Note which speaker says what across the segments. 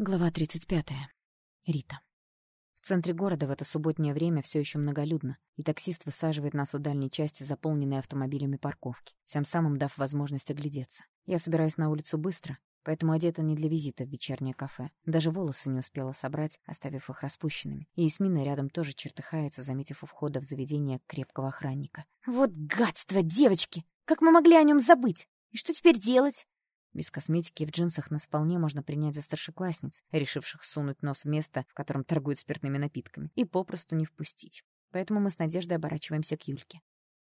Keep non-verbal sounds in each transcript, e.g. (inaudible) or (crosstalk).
Speaker 1: Глава 35. Рита. В центре города в это субботнее время все еще многолюдно, и таксист высаживает нас у дальней части, заполненной автомобилями парковки, тем самым дав возможность оглядеться. Я собираюсь на улицу быстро, поэтому одета не для визита в вечернее кафе. Даже волосы не успела собрать, оставив их распущенными. И Эсмина рядом тоже чертыхается, заметив у входа в заведение крепкого охранника. «Вот гадство, девочки! Как мы могли о нем забыть? И что теперь делать?» Без косметики в джинсах нас вполне можно принять за старшеклассниц, решивших сунуть нос в место, в котором торгуют спиртными напитками, и попросту не впустить. Поэтому мы с Надеждой оборачиваемся к Юльке.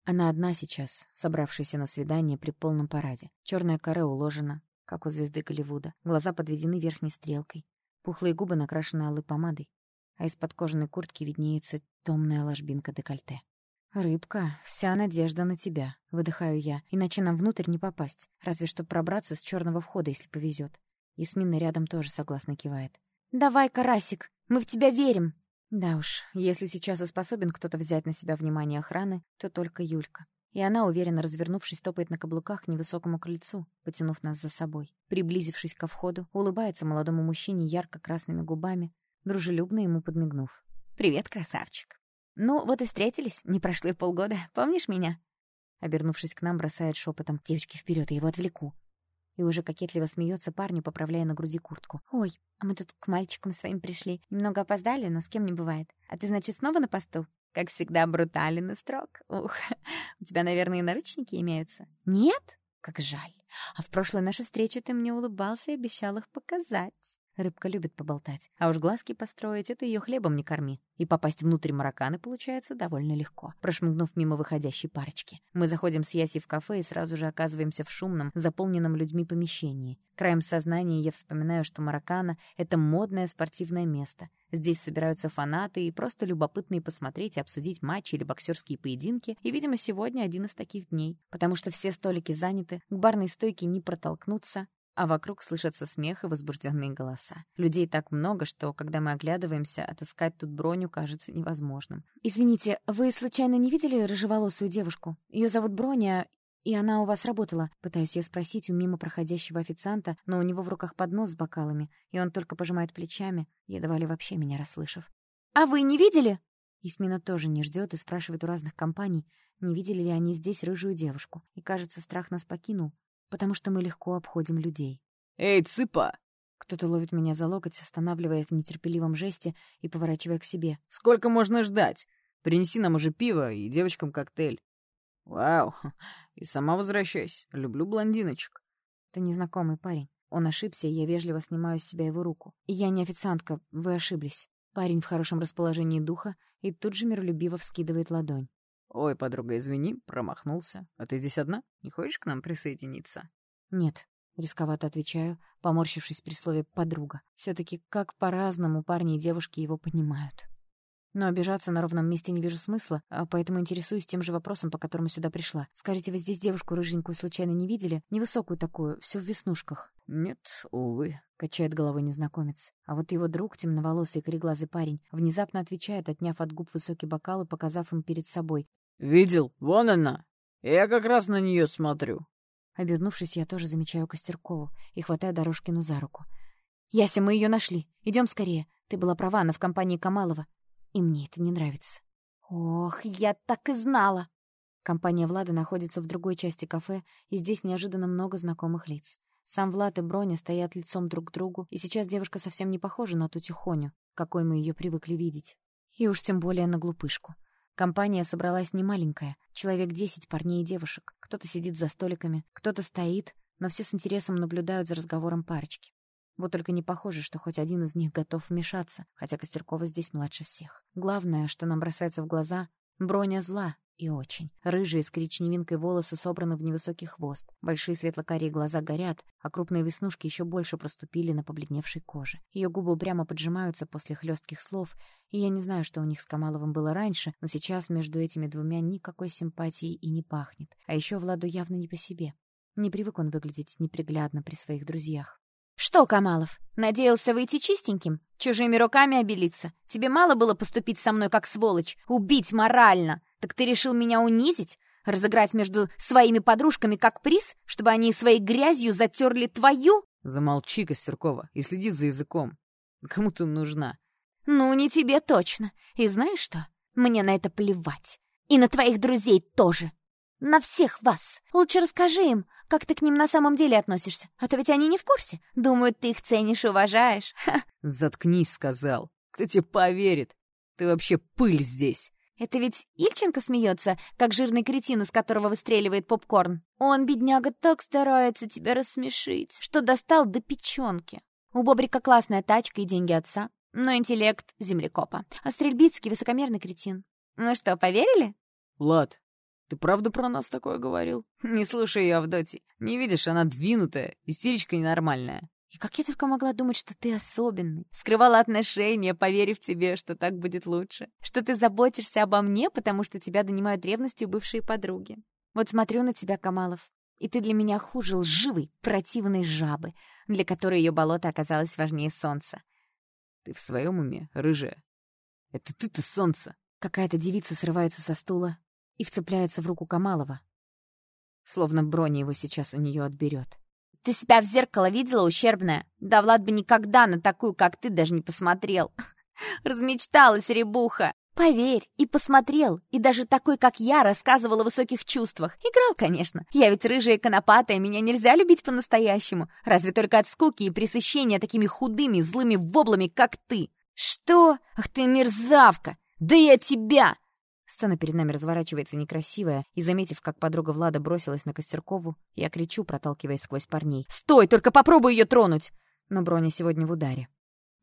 Speaker 1: Она одна сейчас, собравшаяся на свидание при полном параде. Черная коре уложена, как у звезды Голливуда. Глаза подведены верхней стрелкой. Пухлые губы накрашены алой помадой. А из-под кожаной куртки виднеется томная ложбинка декольте. «Рыбка, вся надежда на тебя», — выдыхаю я, иначе нам внутрь не попасть, разве что пробраться с черного входа, если повезет. Ясмина рядом тоже согласно кивает. «Давай, Карасик, мы в тебя верим!» Да уж, если сейчас и способен кто-то взять на себя внимание охраны, то только Юлька. И она, уверенно развернувшись, топает на каблуках к невысокому крыльцу, потянув нас за собой. Приблизившись ко входу, улыбается молодому мужчине ярко-красными губами, дружелюбно ему подмигнув. «Привет, красавчик!» «Ну, вот и встретились. Не прошло и полгода. Помнишь меня?» Обернувшись к нам, бросает шепотом. «Девочки, вперед, я его отвлеку!» И уже кокетливо смеется парню, поправляя на груди куртку. «Ой, а мы тут к мальчикам своим пришли. Немного опоздали, но с кем не бывает. А ты, значит, снова на посту?» «Как всегда, брутален и строг. Ух, (laughs) у тебя, наверное, и наручники имеются?» «Нет? Как жаль. А в прошлую нашу встречу ты мне улыбался и обещал их показать». Рыбка любит поболтать, а уж глазки построить — это ее хлебом не корми. И попасть внутрь мараканы получается довольно легко, прошмыгнув мимо выходящей парочки. Мы заходим с Яси в кафе и сразу же оказываемся в шумном, заполненном людьми помещении. Краем сознания я вспоминаю, что маракана — это модное спортивное место. Здесь собираются фанаты и просто любопытные посмотреть и обсудить матчи или боксерские поединки, и, видимо, сегодня один из таких дней, потому что все столики заняты, к барной стойке не протолкнуться, а вокруг слышатся смех и возбужденные голоса. Людей так много, что, когда мы оглядываемся, отыскать тут броню кажется невозможным. «Извините, вы случайно не видели рыжеволосую девушку? Ее зовут Броня, и она у вас работала?» Пытаюсь я спросить у мимо проходящего официанта, но у него в руках поднос с бокалами, и он только пожимает плечами, едва ли вообще меня расслышав. «А вы не видели?» Ясмина тоже не ждет и спрашивает у разных компаний, не видели ли они здесь рыжую девушку. И, кажется, страх нас покинул, потому что мы легко обходим людей.
Speaker 2: «Эй, цыпа!»
Speaker 1: Кто-то ловит меня за локоть, останавливая в нетерпеливом жесте и поворачивая к себе.
Speaker 2: «Сколько можно ждать? Принеси нам уже пиво и девочкам коктейль». «Вау! И сама возвращайся. Люблю блондиночек».
Speaker 1: Это незнакомый парень. Он ошибся, и я вежливо снимаю с себя его руку. Я не официантка, вы ошиблись. Парень в хорошем расположении духа и тут же миролюбиво вскидывает ладонь.
Speaker 2: «Ой, подруга, извини, промахнулся. А ты здесь одна? Не хочешь к нам присоединиться?»
Speaker 1: «Нет», — рисковато отвечаю, поморщившись при слове «подруга». все таки как по-разному парни и девушки его понимают. Но обижаться на ровном месте не вижу смысла, а поэтому интересуюсь тем же вопросом, по которому сюда пришла. Скажите, вы здесь девушку рыженькую случайно не видели? Невысокую такую, всю в веснушках.
Speaker 2: «Нет, увы», —
Speaker 1: качает головой незнакомец. А вот его друг, темноволосый кореглазый парень, внезапно отвечает, отняв от губ высокий бокал и показав им перед собой.
Speaker 2: «Видел? Вон она! Я как раз на нее смотрю!»
Speaker 1: Обернувшись, я тоже замечаю Костеркову и хватаю Дорожкину за руку. «Яся, мы ее нашли. Идем скорее. Ты была права, она в компании Камалова. И мне это не нравится». «Ох, я так и знала!» Компания Влада находится в другой части кафе, и здесь неожиданно много знакомых лиц. Сам Влад и Броня стоят лицом друг к другу, и сейчас девушка совсем не похожа на ту тихоню, какой мы ее привыкли видеть. И уж тем более на глупышку. Компания собралась немаленькая, человек десять парней и девушек. Кто-то сидит за столиками, кто-то стоит, но все с интересом наблюдают за разговором парочки. Вот только не похоже, что хоть один из них готов вмешаться, хотя Костеркова здесь младше всех. Главное, что нам бросается в глаза — броня зла, и очень. Рыжие с коричневинкой волосы собраны в невысокий хвост. Большие светло-карие глаза горят, а крупные веснушки еще больше проступили на побледневшей коже. Ее губы прямо поджимаются после хлестких слов, и я не знаю, что у них с Камаловым было раньше, но сейчас между этими двумя никакой симпатии и не пахнет. А еще Владу явно не по себе. Не привык он выглядеть неприглядно при своих друзьях. «Что, Камалов, надеялся выйти чистеньким? Чужими руками обелиться? Тебе мало было поступить со мной как сволочь? Убить морально? Так ты решил меня унизить? Разыграть между своими подружками как приз, чтобы они своей грязью затерли твою?
Speaker 2: Замолчи, Костеркова, и следи за языком. Кому ты нужна?
Speaker 3: Ну, не тебе точно. И знаешь что? Мне на это плевать. И на твоих друзей тоже. На всех вас. Лучше расскажи им, как ты к ним на самом деле относишься. А то ведь они не в курсе. Думают, ты их ценишь и уважаешь. Ха. (laughs)
Speaker 2: Заткнись, сказал. Кто тебе поверит? Ты вообще пыль здесь.
Speaker 3: Это ведь Ильченко смеется, как жирный кретин, из которого выстреливает попкорн. Он, бедняга, так старается тебя рассмешить, что достал до печенки. У Бобрика классная тачка и деньги отца, но интеллект землекопа. А Стрельбицкий — высокомерный кретин. Ну что, поверили?
Speaker 2: Влад, ты правда про нас такое говорил? (laughs) Не слушай ее, Авдотья. Не видишь, она двинутая, истеричка ненормальная.
Speaker 3: И как я только могла думать, что ты особенный. Скрывала отношения, поверив тебе, что так будет лучше. Что ты заботишься обо мне, потому что тебя донимают ревностью бывшие подруги. Вот смотрю на тебя, Камалов, и ты для меня хуже лживой, противной жабы, для которой ее болото оказалось важнее солнца.
Speaker 2: Ты в своем уме, рыжая? Это ты-то солнце.
Speaker 1: Какая-то девица срывается со стула и вцепляется в руку Камалова. Словно броня его сейчас у нее отберет.
Speaker 3: Ты себя в зеркало видела, ущербная? Да Влад бы никогда на такую, как ты, даже не посмотрел. (laughs) Размечталась ребуха. Поверь, и посмотрел, и даже такой, как я, рассказывал о высоких чувствах. Играл, конечно. Я ведь рыжая и конопатая, меня нельзя любить по-настоящему. Разве только от скуки и пресыщения такими худыми, злыми воблами, как ты. Что? Ах ты мерзавка! Да я тебя!
Speaker 1: Сцена перед нами разворачивается некрасивая, и, заметив, как подруга Влада бросилась на Костеркову, я кричу, проталкиваясь сквозь парней.
Speaker 3: «Стой! Только попробуй ее тронуть!»
Speaker 1: Но Броня сегодня в ударе.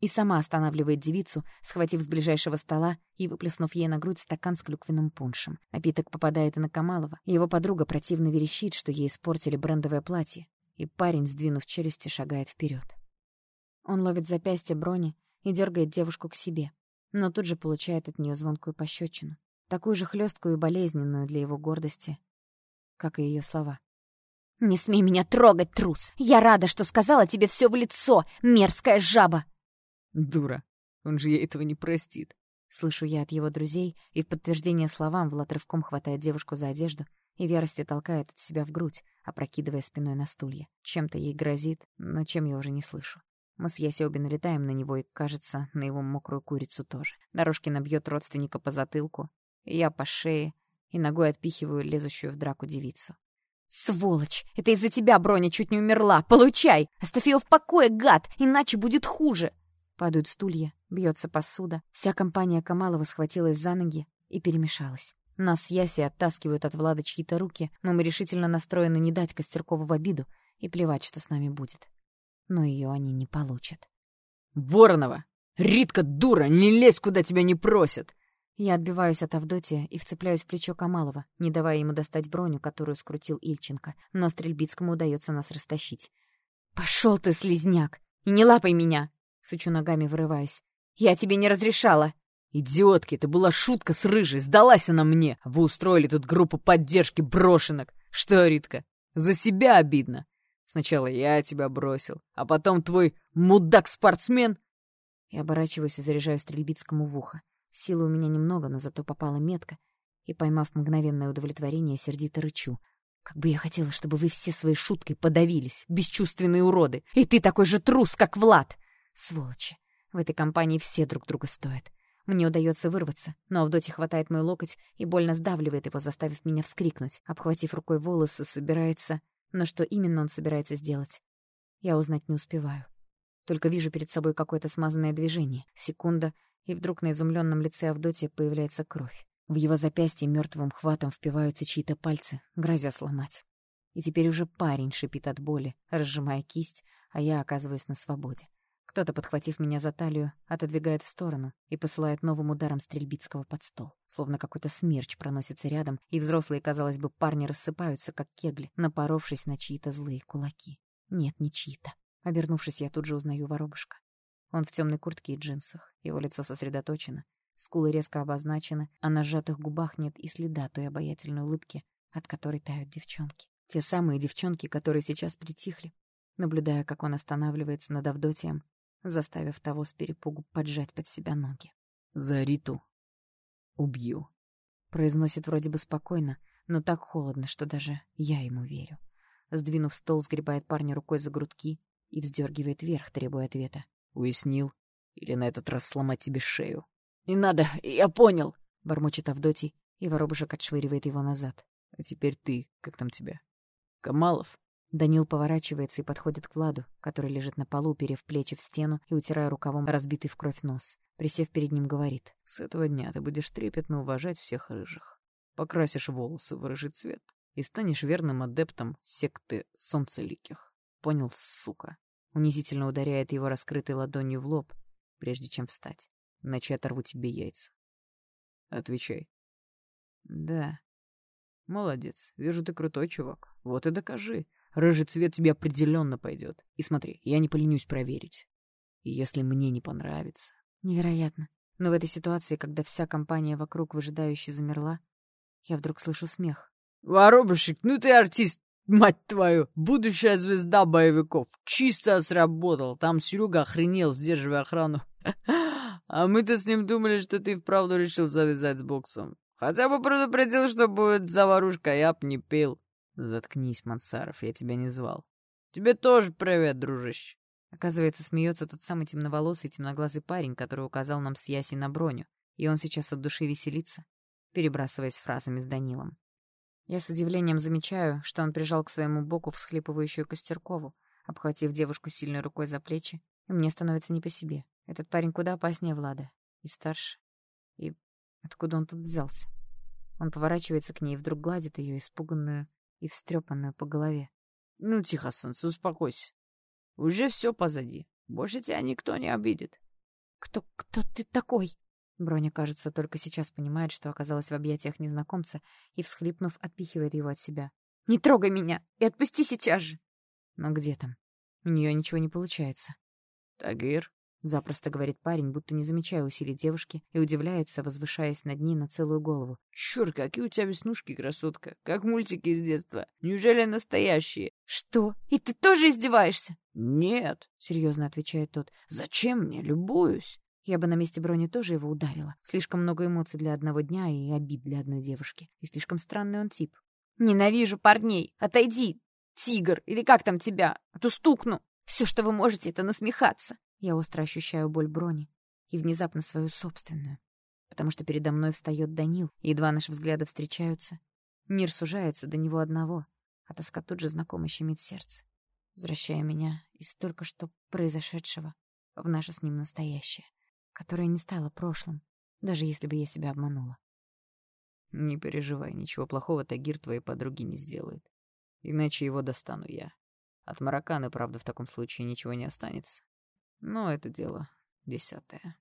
Speaker 1: И сама останавливает девицу, схватив с ближайшего стола и выплеснув ей на грудь стакан с клюквенным пуншем. Напиток попадает и на Камалова. Его подруга противно верещит, что ей испортили брендовое платье, и парень, сдвинув челюсти, шагает вперед. Он ловит запястье Брони и дергает девушку к себе, но тут же получает от нее звонкую пощечину такую же хлесткую и болезненную для его гордости, как и ее слова.
Speaker 3: «Не смей меня трогать, трус! Я рада, что сказала тебе все в лицо, мерзкая жаба!»
Speaker 2: «Дура! Он же ей этого не простит!»
Speaker 1: Слышу я от его друзей, и в подтверждение словам Влад рывком хватает девушку за одежду и в ярости толкает от себя в грудь, опрокидывая спиной на стулья. Чем-то ей грозит, но чем я уже не слышу. Мы с Яси обе налетаем на него и, кажется, на его мокрую курицу тоже. Дорожкина бьет родственника по затылку, я по шее и ногой отпихиваю лезущую в драку девицу.
Speaker 3: «Сволочь! Это из-за тебя Броня чуть не умерла! Получай! Оставь ее в покое, гад! Иначе будет хуже!»
Speaker 1: Падают стулья, бьется посуда. Вся компания Камалова схватилась за ноги и перемешалась. Нас с Яси оттаскивают от Влада чьи-то руки, но мы решительно настроены не дать Костеркову в обиду и плевать, что с нами будет. Но ее они не получат.
Speaker 2: «Воронова! Ритка, дура! Не лезь, куда тебя не просят!»
Speaker 1: Я отбиваюсь от Авдотья и вцепляюсь в плечо Камалова, не давая ему достать броню, которую скрутил Ильченко, но Стрельбицкому удается нас растащить.
Speaker 3: «Пошел ты, слизняк! И не лапай меня!» — сучу ногами, вырываясь. «Я тебе не разрешала!»
Speaker 2: «Идиотки, это была шутка с рыжей, сдалась она мне! Вы устроили тут группу поддержки брошенок! Что, Ритка, за себя обидно? Сначала я тебя бросил, а потом твой мудак-спортсмен...»
Speaker 1: Я оборачиваюсь и заряжаю Стрельбицкому в ухо. Силы у меня немного, но зато попала метка, и, поймав мгновенное удовлетворение, сердито рычу. Как бы я хотела, чтобы вы все своей шуткой подавились, бесчувственные уроды. И ты такой же трус, как Влад! Сволочи. В этой компании все друг друга стоят. Мне удается вырваться, но Авдотья хватает мой локоть и больно сдавливает его, заставив меня вскрикнуть. Обхватив рукой волосы, собирается... Но что именно он собирается сделать? Я узнать не успеваю. Только вижу перед собой какое-то смазанное движение. Секунда, и вдруг на изумленном лице Авдотья появляется кровь. В его запястье мертвым хватом впиваются чьи-то пальцы, грозя сломать. И теперь уже парень шипит от боли, разжимая кисть, а я оказываюсь на свободе. Кто-то, подхватив меня за талию, отодвигает в сторону и посылает новым ударом Стрельбицкого под стол. Словно какой-то смерч проносится рядом, и взрослые, казалось бы, парни рассыпаются, как кегли, напоровшись на чьи-то злые кулаки. Нет, не чьи-то. Обернувшись, я тут же узнаю воробушка. Он в темной куртке и джинсах. Его лицо сосредоточено. Скулы резко обозначены, а на сжатых губах нет и следа той обаятельной улыбки, от которой тают девчонки. Те самые девчонки, которые сейчас притихли, наблюдая, как он останавливается над Авдотием, заставив того с перепугу поджать под себя ноги.
Speaker 2: «За Риту убью», —
Speaker 1: произносит вроде бы спокойно, но так холодно, что даже я ему верю. Сдвинув стол, сгребает парня рукой за грудки и вздергивает вверх, требуя ответа.
Speaker 2: Уяснил? Или на этот раз сломать тебе шею?
Speaker 1: «Не надо, я понял!» — бормочет Авдотий, и воробушек отшвыривает его назад.
Speaker 2: «А теперь ты, как там тебя? Камалов?»
Speaker 1: Данил поворачивается и подходит к Владу, который лежит на полу, уперев плечи в стену и утирая рукавом разбитый в кровь нос. Присев перед ним, говорит.
Speaker 2: «С этого дня ты будешь трепетно уважать всех рыжих. Покрасишь волосы в рыжий цвет и станешь верным адептом секты солнцеликих. Понял, сука?» Унизительно ударяет его раскрытой ладонью в лоб, прежде чем встать. Иначе оторву тебе яйца. Отвечай. Да. Молодец. Вижу, ты крутой чувак. Вот и докажи. Рыжий цвет тебе определенно пойдет. И смотри, я не поленюсь проверить. И если мне не понравится...
Speaker 1: Невероятно. Но в этой ситуации, когда вся компания вокруг выжидающе замерла, я вдруг слышу смех.
Speaker 2: «Воробушек, ну ты артист, мать твою! Будущая звезда боевиков! Чисто сработал! Там Серега охренел, сдерживая охрану. (laughs) А мы-то с ним думали, что ты вправду решил завязать с боксом. Хотя бы предупредил, что будет заварушка, я б не пил. Заткнись, Мансаров, я тебя не звал. Тебе тоже привет, дружище.
Speaker 1: Оказывается, смеется тот самый темноволосый темноглазый парень, который указал нам с Ясей на броню, и он сейчас от души веселится, перебрасываясь фразами с Данилом. Я с удивлением замечаю, что он прижал к своему боку всхлипывающую Костеркову, обхватив девушку сильной рукой за плечи, и мне становится не по себе. Этот парень куда опаснее Влада. И старше. И откуда он тут взялся? Он поворачивается к ней и вдруг гладит ее, испуганную и встрепанную по голове.
Speaker 2: «Ну, тихо, солнце, успокойся. Уже все позади. Больше тебя никто не обидит».
Speaker 1: «Кто... кто ты такой?» Броня, кажется, только сейчас понимает, что оказалась в объятиях незнакомца и, всхлипнув, отпихивает его от себя. «Не трогай меня! И отпусти сейчас же!» Но где там? У нее ничего не получается.
Speaker 2: «Тагир?»
Speaker 1: — запросто говорит парень, будто не замечая усилий девушки, и удивляется, возвышаясь над ней на целую голову.
Speaker 2: «Чёрт, какие у тебя веснушки, красотка! Как мультики из детства! Неужели настоящие?»
Speaker 3: «Что? И ты тоже издеваешься?»
Speaker 2: «Нет», —
Speaker 1: серьезно отвечает тот.
Speaker 2: «Зачем мне? Любуюсь!»
Speaker 1: Я бы на месте Брони тоже его ударила. Слишком много эмоций для одного дня и обид для одной девушки. И слишком странный он тип.
Speaker 3: «Ненавижу парней! Отойди, тигр! Или как там тебя? А то стукну! Все, что вы можете, это насмехаться!»
Speaker 1: Я остро ощущаю боль Брони и внезапно свою собственную, потому что передо мной встает Данил, и едва наши взгляды встречаются. Мир сужается до него одного, а тоска тут же знакомо щемит сердце, возвращая меня из только что произошедшего в наше с ним настоящее, которое не стало прошлым, даже если бы я себя обманула.
Speaker 2: Не переживай, ничего плохого Тагир твоей подруги не сделает. Иначе его достану я. От Мараканы, правда, в таком случае ничего не останется. Но это дело десятое.